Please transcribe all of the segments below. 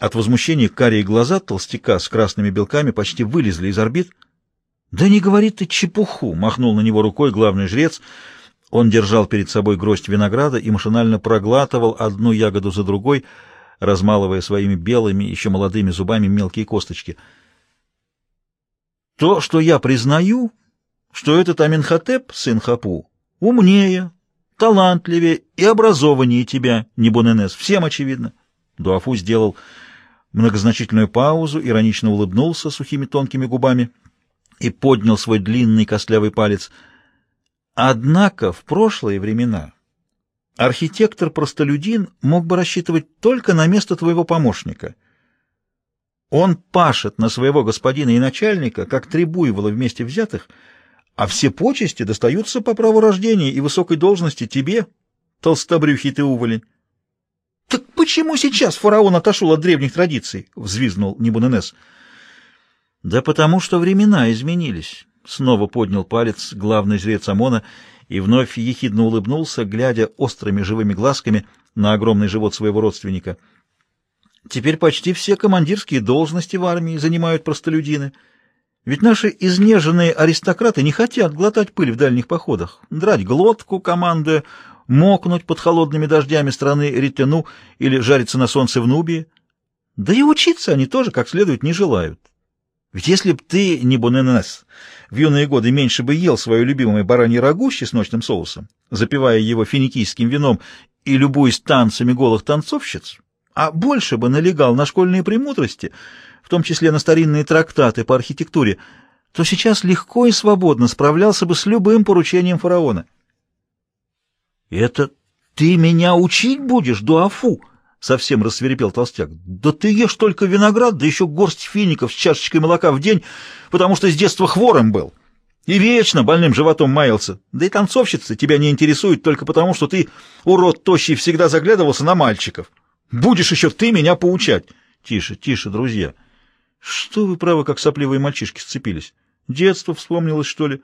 От возмущения карие глаза толстяка с красными белками почти вылезли из орбит. «Да не говори ты чепуху!» — махнул на него рукой главный жрец. Он держал перед собой гроздь винограда и машинально проглатывал одну ягоду за другой, размалывая своими белыми, еще молодыми зубами мелкие косточки. «То, что я признаю, что этот Аминхотеп, сын Хапу, умнее, талантливее и образованнее тебя, Небуненес, всем очевидно». Дуафу сделал многозначительную паузу, иронично улыбнулся сухими тонкими губами и поднял свой длинный костлявый палец. Однако в прошлые времена архитектор-простолюдин мог бы рассчитывать только на место твоего помощника. Он пашет на своего господина и начальника, как три буйвола вместе взятых, а все почести достаются по праву рождения и высокой должности тебе, толстобрюхий ты уволень. «Так почему сейчас фараон отошел от древних традиций?» — взвизгнул Небуненес. «Да потому что времена изменились», — снова поднял палец главный жрец Амона и вновь ехидно улыбнулся, глядя острыми живыми глазками на огромный живот своего родственника. «Теперь почти все командирские должности в армии занимают простолюдины. Ведь наши изнеженные аристократы не хотят глотать пыль в дальних походах, драть глотку, командуя, мокнуть под холодными дождями страны Ритену или жариться на солнце в Нубии. Да и учиться они тоже как следует не желают. Ведь если б ты, не Боненес, в юные годы меньше бы ел свое любимое баранье рагу с чесночным соусом, запивая его финикийским вином и любуясь танцами голых танцовщиц, а больше бы налегал на школьные премудрости, в том числе на старинные трактаты по архитектуре, то сейчас легко и свободно справлялся бы с любым поручением фараона. «Это ты меня учить будешь, Дуафу?» — совсем рассверепел толстяк. «Да ты ешь только виноград, да еще горсть фиников с чашечкой молока в день, потому что с детства хворым был. И вечно больным животом маялся. Да и танцовщицы тебя не интересуют только потому, что ты, урод тощий, всегда заглядывался на мальчиков. Будешь еще ты меня поучать». «Тише, тише, друзья. Что вы, право, как сопливые мальчишки сцепились? Детство вспомнилось, что ли?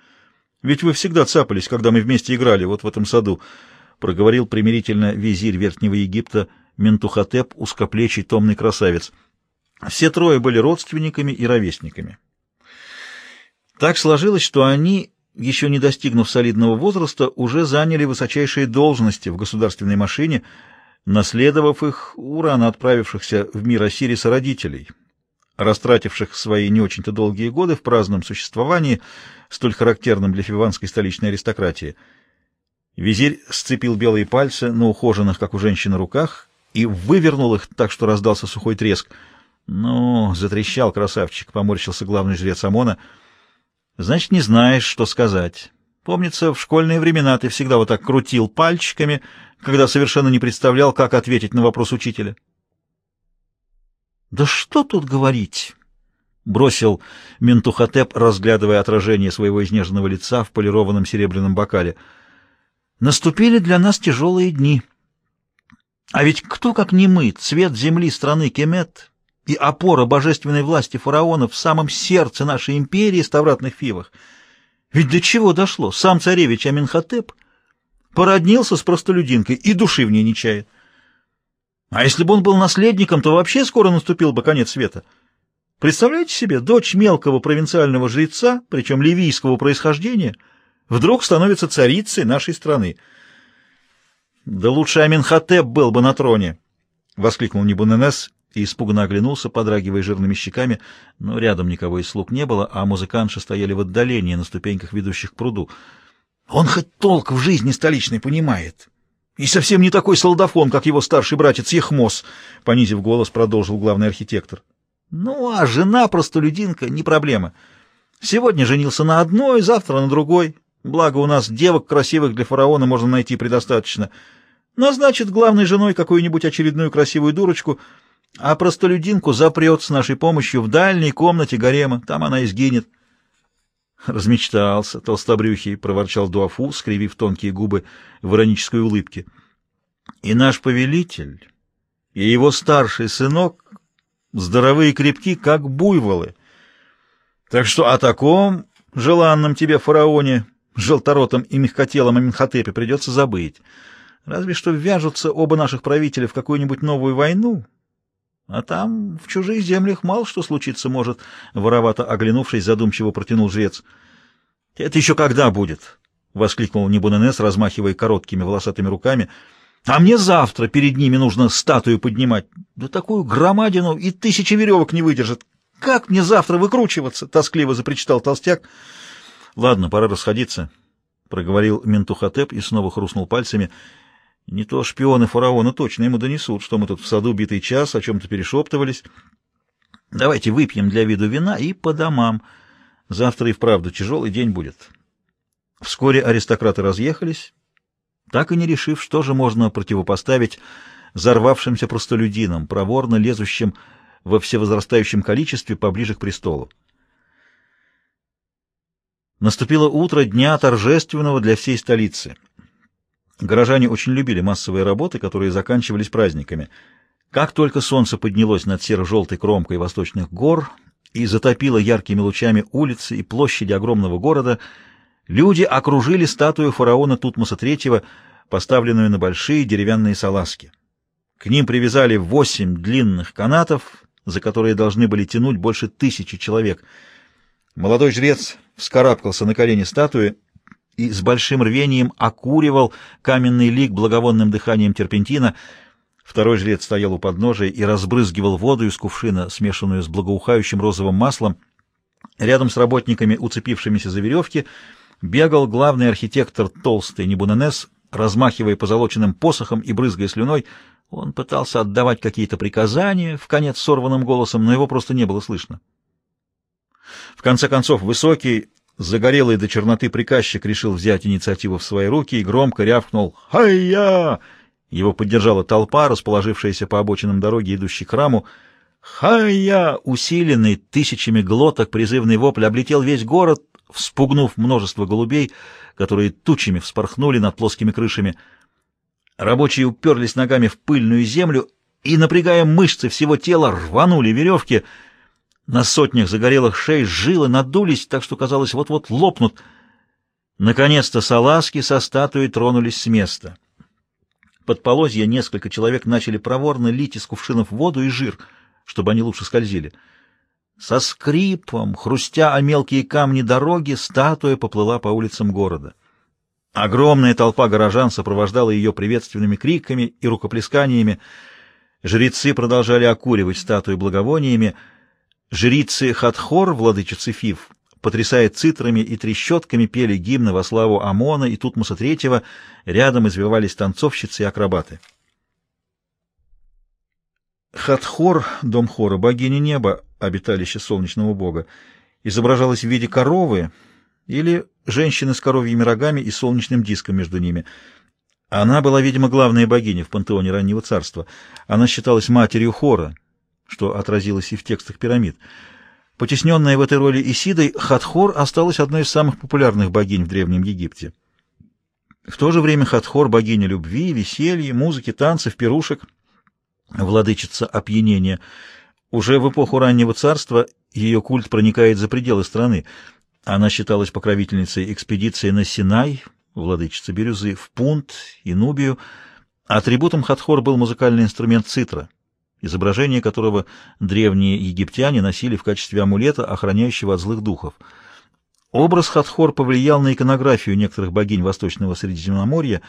Ведь вы всегда цапались, когда мы вместе играли вот в этом саду». — проговорил примирительно визирь Верхнего Египта Ментухотеп, узкоплечий томный красавец. Все трое были родственниками и ровесниками. Так сложилось, что они, еще не достигнув солидного возраста, уже заняли высочайшие должности в государственной машине, наследовав их у рано отправившихся в мир Осириса родителей, растративших свои не очень-то долгие годы в праздном существовании, столь характерном для фиванской столичной аристократии — Визирь сцепил белые пальцы на ухоженных, как у женщины, руках и вывернул их так, что раздался сухой треск. «Ну, — затрещал красавчик, — поморщился главный жрец Амона. — Значит, не знаешь, что сказать. Помнится, в школьные времена ты всегда вот так крутил пальчиками, когда совершенно не представлял, как ответить на вопрос учителя. — Да что тут говорить? — бросил Ментухотеп, разглядывая отражение своего изнеженного лица в полированном серебряном бокале — Наступили для нас тяжелые дни. А ведь кто, как не мы, цвет земли страны Кемет и опора божественной власти фараона в самом сердце нашей империи ставратных фивах? Ведь до чего дошло? Сам царевич Аминхотеп породнился с простолюдинкой и души в ней не чает. А если бы он был наследником, то вообще скоро наступил бы конец света. Представляете себе, дочь мелкого провинциального жреца, причем ливийского происхождения — вдруг становится царицей нашей страны. «Да лучше Аминхотеп был бы на троне!» — воскликнул Небуненес и испуганно оглянулся, подрагивая жирными щеками, но рядом никого из слуг не было, а музыканши стояли в отдалении на ступеньках, ведущих к пруду. «Он хоть толк в жизни столичной понимает!» «И совсем не такой солдафон, как его старший братец Ехмос», — понизив голос, продолжил главный архитектор. «Ну, а жена простолюдинка — не проблема. Сегодня женился на одной, завтра на другой. Благо у нас девок красивых для фараона можно найти предостаточно. Назначит главной женой какую-нибудь очередную красивую дурочку, а простолюдинку запрет с нашей помощью в дальней комнате гарема. Там она и сгинет. Размечтался толстобрюхий, — проворчал Дуафу, скривив тонкие губы в иронической улыбке. И наш повелитель, и его старший сынок здоровые крепки, как буйволы. Так что о таком желанном тебе фараоне желторотом и мягкотелом Аминхотепе придется забыть. Разве что ввяжутся оба наших правителя в какую-нибудь новую войну. А там, в чужих землях, мало что случиться может, — воровато оглянувшись, задумчиво протянул жрец. — Это еще когда будет? — воскликнул Небуненес, размахивая короткими волосатыми руками. — А мне завтра перед ними нужно статую поднимать. Да такую громадину и тысячи веревок не выдержит. Как мне завтра выкручиваться? — тоскливо запричитал толстяк. — Ладно, пора расходиться, — проговорил Ментухотеп и снова хрустнул пальцами. — Не то шпионы фараона точно ему донесут, что мы тут в саду битый час о чем-то перешептывались. Давайте выпьем для виду вина и по домам. Завтра и вправду тяжелый день будет. Вскоре аристократы разъехались, так и не решив, что же можно противопоставить взорвавшимся простолюдинам, проворно лезущим во всевозрастающем количестве поближе к престолу. Наступило утро дня торжественного для всей столицы. Горожане очень любили массовые работы, которые заканчивались праздниками. Как только солнце поднялось над серо-желтой кромкой восточных гор и затопило яркими лучами улицы и площади огромного города, люди окружили статую фараона Тутмоса III, поставленную на большие деревянные салазки. К ним привязали восемь длинных канатов, за которые должны были тянуть больше тысячи человек. Молодой жрец вскарабкался на колени статуи и с большим рвением окуривал каменный лик благовонным дыханием терпентина. Второй жрец стоял у подножия и разбрызгивал воду из кувшина, смешанную с благоухающим розовым маслом. Рядом с работниками, уцепившимися за веревки, бегал главный архитектор толстый Небуненес, размахивая позолоченным посохом и брызгая слюной. Он пытался отдавать какие-то приказания, в конец сорванным голосом, но его просто не было слышно. В конце концов, высокий, загорелый до черноты приказчик решил взять инициативу в свои руки и громко рявкнул «Хай-я!». Его поддержала толпа, расположившаяся по обочинам дороги, идущей к храму. «Хай-я!» Усиленный тысячами глоток призывный вопль облетел весь город, вспугнув множество голубей, которые тучами вспорхнули над плоскими крышами. Рабочие уперлись ногами в пыльную землю и, напрягая мышцы всего тела, рванули веревки — на сотнях загорелых шей жилы надулись, так что, казалось, вот-вот лопнут. Наконец-то салазки со статуей тронулись с места. Под полозья несколько человек начали проворно лить из кувшинов воду и жир, чтобы они лучше скользили. Со скрипом, хрустя о мелкие камни дороги, статуя поплыла по улицам города. Огромная толпа горожан сопровождала ее приветственными криками и рукоплесканиями. Жрецы продолжали окуривать статую благовониями, Жрицы Хатхор, владычицы Фив, потрясая цитрами и трещотками, пели гимны во славу Амона и Тутмоса III, рядом извивались танцовщицы и акробаты. Хатхор, дом хора, богиня неба, обиталище солнечного бога, изображалась в виде коровы или женщины с коровьими рогами и солнечным диском между ними. Она была, видимо, главной богиней в пантеоне раннего царства. Она считалась матерью хора, что отразилось и в текстах пирамид. Потесненная в этой роли Исидой, Хатхор осталась одной из самых популярных богинь в Древнем Египте. В то же время Хатхор — богиня любви, веселья, музыки, танцев, пирушек, владычица опьянения. Уже в эпоху раннего царства ее культ проникает за пределы страны. Она считалась покровительницей экспедиции на Синай, владычица бирюзы, в Пунт и Нубию. Атрибутом Хатхор был музыкальный инструмент цитра изображение которого древние египтяне носили в качестве амулета, охраняющего от злых духов. Образ Хатхор повлиял на иконографию некоторых богинь Восточного Средиземноморья.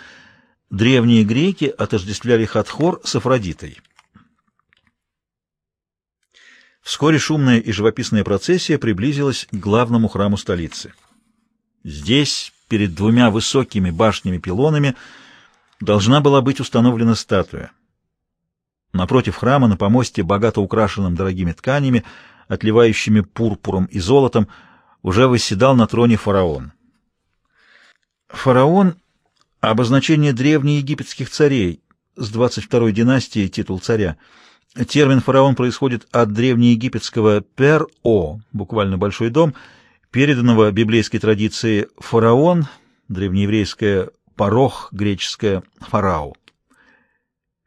Древние греки отождествляли Хатхор с Афродитой. Вскоре шумная и живописная процессия приблизилась к главному храму столицы. Здесь, перед двумя высокими башнями-пилонами, должна была быть установлена статуя. Напротив храма, на помосте, богато украшенном дорогими тканями, отливающими пурпуром и золотом, уже восседал на троне фараон. Фараон — обозначение древнеегипетских царей, с 22-й династии титул царя. Термин «фараон» происходит от древнеегипетского «пер-о», буквально «большой дом», переданного библейской традиции «фараон», древнееврейское «парох», греческое «фарау»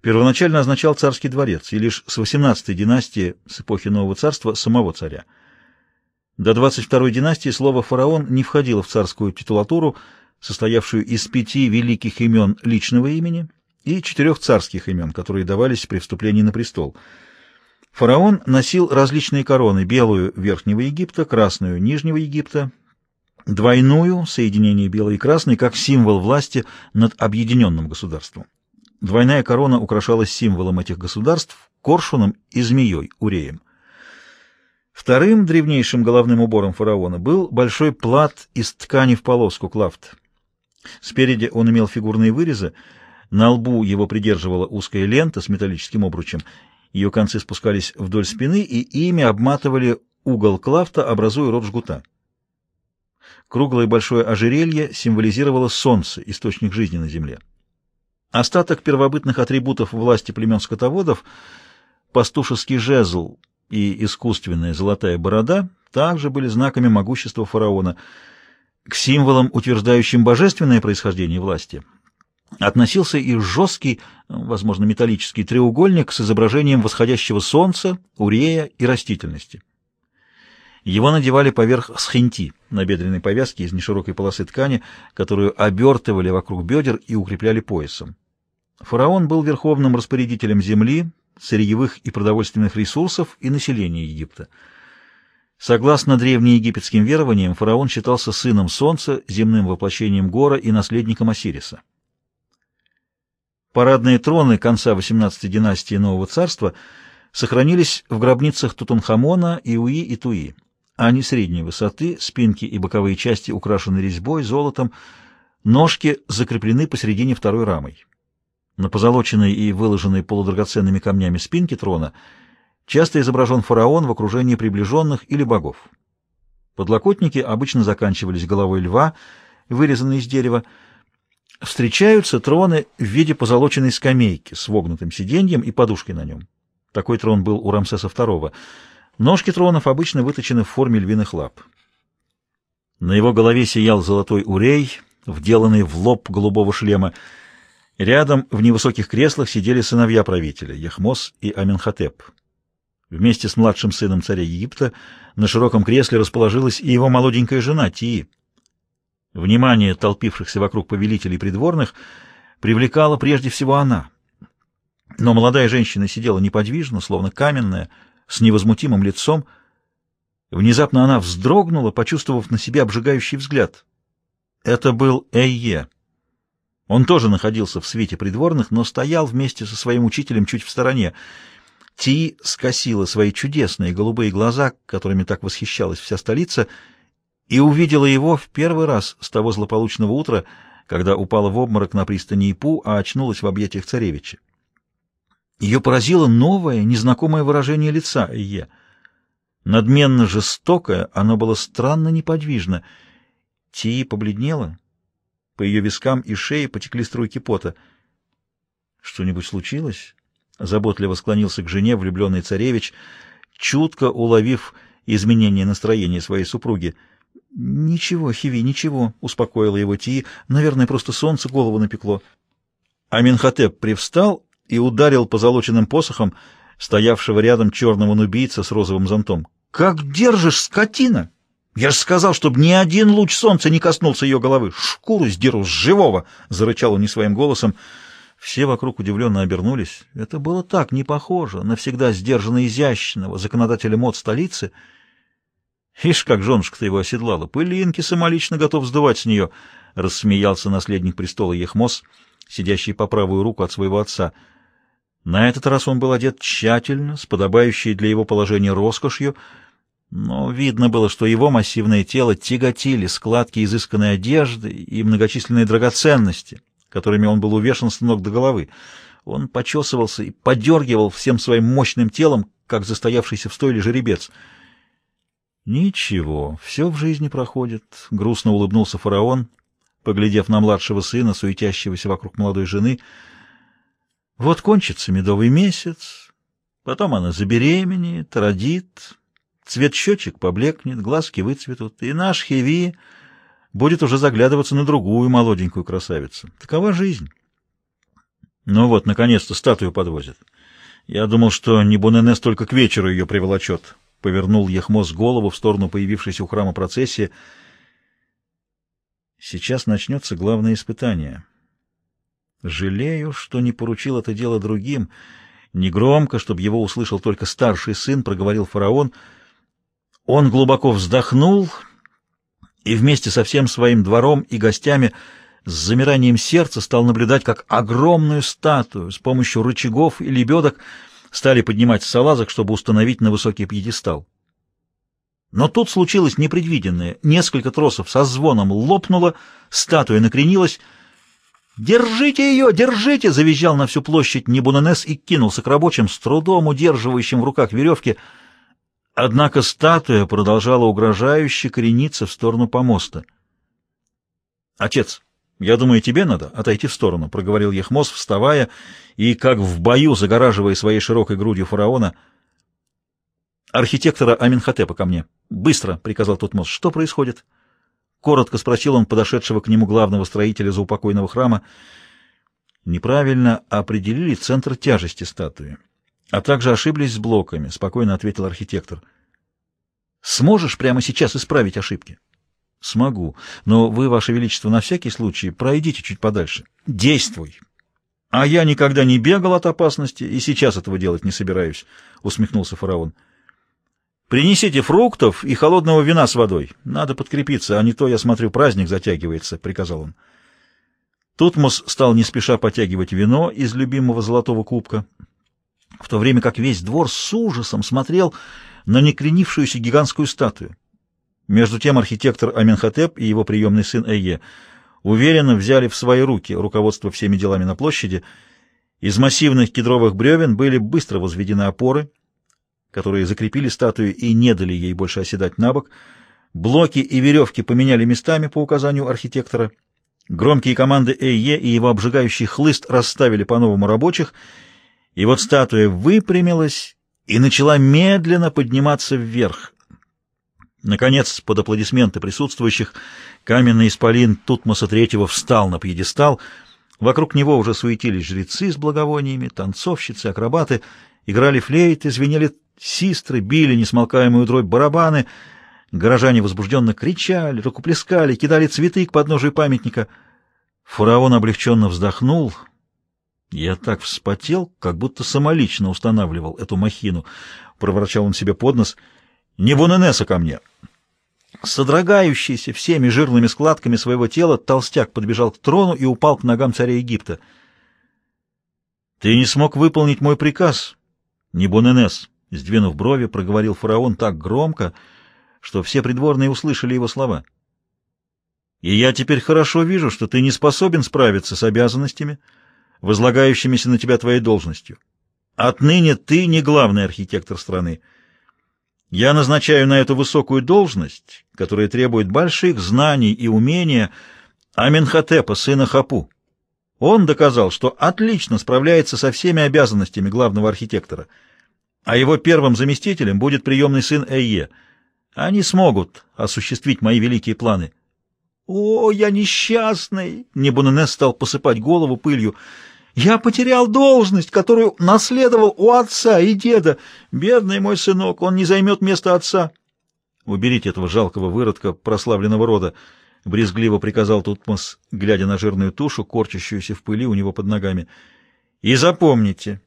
первоначально означал царский дворец, и лишь с 18-й династии, с эпохи Нового царства, самого царя. До 22-й династии слово «фараон» не входило в царскую титулатуру, состоявшую из пяти великих имен личного имени и четырех царских имен, которые давались при вступлении на престол. Фараон носил различные короны, белую Верхнего Египта, красную Нижнего Египта, двойную, соединение белой и красной, как символ власти над объединенным государством. Двойная корона украшалась символом этих государств, коршуном и змеей, уреем. Вторым древнейшим головным убором фараона был большой плат из ткани в полоску, клафт. Спереди он имел фигурные вырезы, на лбу его придерживала узкая лента с металлическим обручем, ее концы спускались вдоль спины, и ими обматывали угол клафта, образуя рот жгута. Круглое большое ожерелье символизировало солнце, источник жизни на земле. Остаток первобытных атрибутов власти племен скотоводов, пастушеский жезл и искусственная золотая борода также были знаками могущества фараона. К символам, утверждающим божественное происхождение власти, относился и жесткий, возможно, металлический треугольник с изображением восходящего солнца, урея и растительности. Его надевали поверх схинти, набедренной повязки из неширокой полосы ткани, которую обертывали вокруг бедер и укрепляли поясом. Фараон был верховным распорядителем земли, сырьевых и продовольственных ресурсов и населения Египта. Согласно древнеегипетским верованиям, фараон считался сыном солнца, земным воплощением Гора и наследником Осириса. Парадные троны конца XVIII династии Нового Царства сохранились в гробницах Тутанхамона, Иуи и Туи. Они средней высоты, спинки и боковые части украшены резьбой, золотом, ножки закреплены посередине второй рамой. На позолоченной и выложенной полудрагоценными камнями спинке трона часто изображен фараон в окружении приближенных или богов. Подлокотники обычно заканчивались головой льва, вырезанной из дерева, Встречаются троны в виде позолоченной скамейки с вогнутым сиденьем и подушкой на нем. Такой трон был у Рамсеса II. Ножки тронов обычно выточены в форме львиных лап. На его голове сиял золотой урей, вделанный в лоб голубого шлема. Рядом в невысоких креслах сидели сыновья правителя, Яхмос и Аменхотеп. Вместе с младшим сыном царя Египта на широком кресле расположилась и его молоденькая жена Тии. Внимание толпившихся вокруг повелителей придворных привлекала прежде всего она. Но молодая женщина сидела неподвижно, словно каменная, с невозмутимым лицом. Внезапно она вздрогнула, почувствовав на себе обжигающий взгляд. Это был Эйе. Он тоже находился в свете придворных, но стоял вместе со своим учителем чуть в стороне. Ти скосила свои чудесные голубые глаза, которыми так восхищалась вся столица, и увидела его в первый раз с того злополучного утра, когда упала в обморок на пристани Ипу, а очнулась в объятиях царевича. Ее поразило новое, незнакомое выражение лица Ие. Надменно жестокое, оно было странно неподвижно. Тии побледнела. По ее вискам и шее потекли струйки пота. «Что-нибудь случилось?» Заботливо склонился к жене влюбленный царевич, чутко уловив изменение настроения своей супруги — «Ничего, Хиви, ничего», — успокоила его Ти. «Наверное, просто солнце голову напекло». Аминхотеп привстал и ударил позолоченным посохом стоявшего рядом черного нубийца с розовым зонтом. «Как держишь, скотина! Я же сказал, чтобы ни один луч солнца не коснулся ее головы. Шкуру сдеру с живого!» — зарычал он не своим голосом. Все вокруг удивленно обернулись. Это было так не похоже на всегда сдержанно изящного законодателя мод столицы — Ишь, как женушка-то его оседлала, пылинки самолично готов сдувать с нее, — рассмеялся наследник престола Ехмос, сидящий по правую руку от своего отца. На этот раз он был одет тщательно, с подобающей для его положения роскошью, но видно было, что его массивное тело тяготили складки изысканной одежды и многочисленные драгоценности, которыми он был увешан с ног до головы. Он почесывался и подергивал всем своим мощным телом, как застоявшийся в стойле жеребец — Ничего, все в жизни проходит, — грустно улыбнулся фараон, поглядев на младшего сына, суетящегося вокруг молодой жены. Вот кончится медовый месяц, потом она забеременеет, родит, цвет щечек поблекнет, глазки выцветут, и наш Хеви будет уже заглядываться на другую молоденькую красавицу. Такова жизнь. Ну вот, наконец-то статую подвозят. Я думал, что Небуненес только к вечеру ее приволочет. — повернул Ехмос голову в сторону появившейся у храма процессии. «Сейчас начнется главное испытание. Жалею, что не поручил это дело другим. Негромко, чтобы его услышал только старший сын, проговорил фараон. Он глубоко вздохнул и вместе со всем своим двором и гостями с замиранием сердца стал наблюдать, как огромную статую с помощью рычагов и лебедок стали поднимать с салазок, чтобы установить на высокий пьедестал. Но тут случилось непредвиденное. Несколько тросов со звоном лопнуло, статуя накренилась. «Держите ее! Держите!» — завизжал на всю площадь Небуненес и кинулся к рабочим, с трудом удерживающим в руках веревки. Однако статуя продолжала угрожающе корениться в сторону помоста. «Отец, я думаю, тебе надо отойти в сторону», — проговорил Ехмос, вставая и, как в бою, загораживая своей широкой грудью фараона, «Архитектора Аминхотепа ко мне». «Быстро!» — приказал Тутмос. «Что происходит?» Коротко спросил он подошедшего к нему главного строителя заупокойного храма. «Неправильно определили центр тяжести статуи, а также ошиблись с блоками», — спокойно ответил архитектор. «Сможешь прямо сейчас исправить ошибки?» «Смогу. Но вы, Ваше Величество, на всякий случай пройдите чуть подальше. Действуй!» «А я никогда не бегал от опасности и сейчас этого делать не собираюсь», — усмехнулся фараон. «Принесите фруктов и холодного вина с водой. Надо подкрепиться, а не то, я смотрю, праздник затягивается», — приказал он. Тутмос стал не спеша потягивать вино из любимого золотого кубка, в то время как весь двор с ужасом смотрел на некренившуюся гигантскую статую. Между тем архитектор Аменхотеп и его приемный сын Эйе уверенно взяли в свои руки руководство всеми делами на площади. Из массивных кедровых бревен были быстро возведены опоры — которые закрепили статую и не дали ей больше оседать на бок. Блоки и веревки поменяли местами по указанию архитектора. Громкие команды Эйе и его обжигающий хлыст расставили по-новому рабочих, и вот статуя выпрямилась и начала медленно подниматься вверх. Наконец, под аплодисменты присутствующих, каменный исполин Тутмоса III встал на пьедестал. Вокруг него уже суетились жрецы с благовониями, танцовщицы, акробаты, играли флейты, звенели Систры били несмолкаемую дробь барабаны, горожане возбужденно кричали, рукоплескали, кидали цветы к подножию памятника. Фараон облегченно вздохнул. Я так вспотел, как будто самолично устанавливал эту махину. Проворчал он себе под нос. «Не Боненеса ко мне!» Содрогающийся всеми жирными складками своего тела, толстяк подбежал к трону и упал к ногам царя Египта. «Ты не смог выполнить мой приказ, не Боненес», Сдвинув брови, проговорил фараон так громко, что все придворные услышали его слова. «И я теперь хорошо вижу, что ты не способен справиться с обязанностями, возлагающимися на тебя твоей должностью. Отныне ты не главный архитектор страны. Я назначаю на эту высокую должность, которая требует больших знаний и умения, Аменхотепа, сына Хапу. Он доказал, что отлично справляется со всеми обязанностями главного архитектора — а его первым заместителем будет приемный сын Эйе. Они смогут осуществить мои великие планы. «О, я несчастный!» — Небуненес стал посыпать голову пылью. «Я потерял должность, которую наследовал у отца и деда. Бедный мой сынок, он не займет место отца». «Уберите этого жалкого выродка прославленного рода», — брезгливо приказал Тутмос, глядя на жирную тушу, корчащуюся в пыли у него под ногами. «И запомните,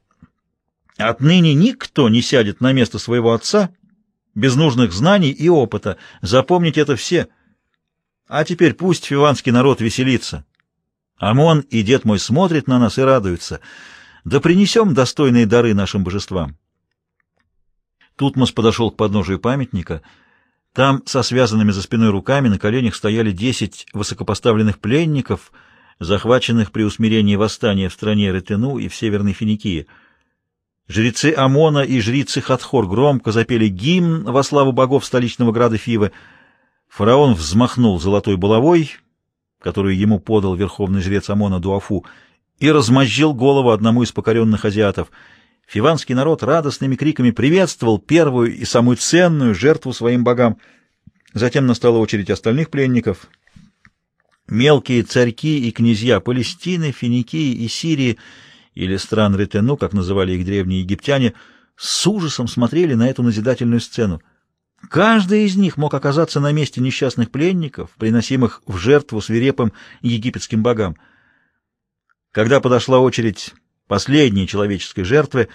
Отныне никто не сядет на место своего отца без нужных знаний и опыта. Запомните это все. А теперь пусть фиванский народ веселится. Амон и дед мой смотрят на нас и радуются. Да принесем достойные дары нашим божествам. Тутмос подошел к подножию памятника. Там, со связанными за спиной руками, на коленях стояли десять высокопоставленных пленников, захваченных при усмирении восстания в стране Ретену и в Северной Финикии — Жрецы Амона и жрицы Хатхор громко запели гимн во славу богов столичного града Фивы. Фараон взмахнул золотой булавой, которую ему подал верховный жрец Амона Дуафу, и размозжил голову одному из покоренных азиатов. Фиванский народ радостными криками приветствовал первую и самую ценную жертву своим богам. Затем настала очередь остальных пленников. Мелкие царьки и князья Палестины, Финикии и Сирии — или стран Ретену, как называли их древние египтяне, с ужасом смотрели на эту назидательную сцену. Каждый из них мог оказаться на месте несчастных пленников, приносимых в жертву свирепым египетским богам. Когда подошла очередь последней человеческой жертвы,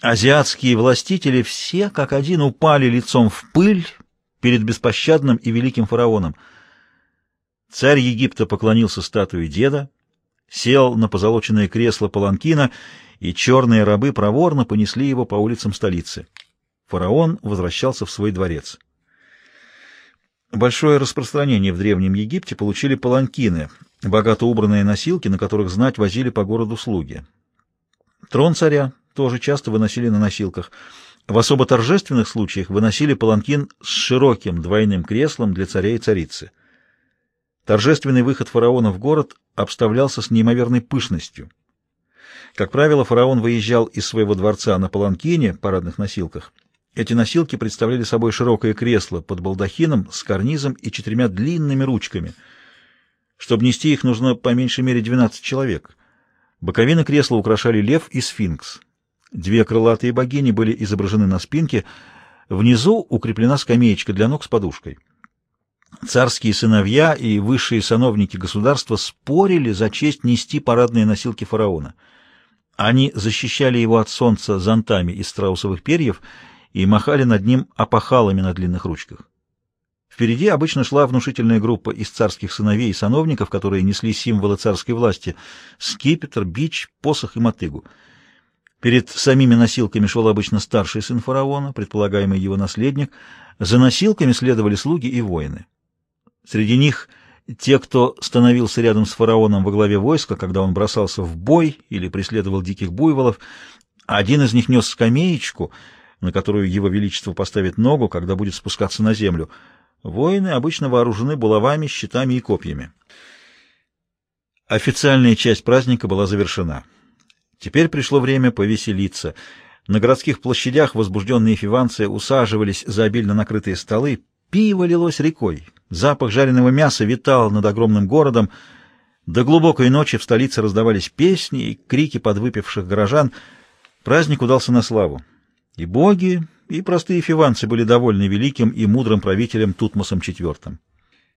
Азиатские властители все как один упали лицом в пыль перед беспощадным и великим фараоном. Царь Египта поклонился статуе деда, сел на позолоченное кресло паланкина, и черные рабы проворно понесли его по улицам столицы. Фараон возвращался в свой дворец. Большое распространение в Древнем Египте получили паланкины, богато убранные носилки, на которых знать возили по городу слуги. Трон царя тоже часто выносили на носилках. В особо торжественных случаях выносили паланкин с широким двойным креслом для царя и царицы. Торжественный выход фараона в город обставлялся с неимоверной пышностью. Как правило, фараон выезжал из своего дворца на паланкине, парадных носилках. Эти носилки представляли собой широкое кресло под балдахином с карнизом и четырьмя длинными ручками. Чтобы нести их, нужно по меньшей мере 12 человек. Боковины кресла украшали лев и сфинкс. Две крылатые богини были изображены на спинке, внизу укреплена скамеечка для ног с подушкой. Царские сыновья и высшие сановники государства спорили за честь нести парадные носилки фараона. Они защищали его от солнца зонтами из страусовых перьев и махали над ним опахалами на длинных ручках. Впереди обычно шла внушительная группа из царских сыновей и сановников, которые несли символы царской власти — скипетр, бич, посох и мотыгу. Перед самими носилками шел обычно старший сын фараона, предполагаемый его наследник. За носилками следовали слуги и воины. Среди них те, кто становился рядом с фараоном во главе войска, когда он бросался в бой или преследовал диких буйволов. Один из них нес скамеечку, на которую его величество поставит ногу, когда будет спускаться на землю. Воины обычно вооружены булавами, щитами и копьями. Официальная часть праздника была завершена. Теперь пришло время повеселиться. На городских площадях возбужденные фиванцы усаживались за обильно накрытые столы, пиво лилось рекой, запах жареного мяса витал над огромным городом, до глубокой ночи в столице раздавались песни и крики подвыпивших горожан. Праздник удался на славу. И боги, и простые фиванцы были довольны великим и мудрым правителем Тутмосом IV.